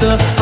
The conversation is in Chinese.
的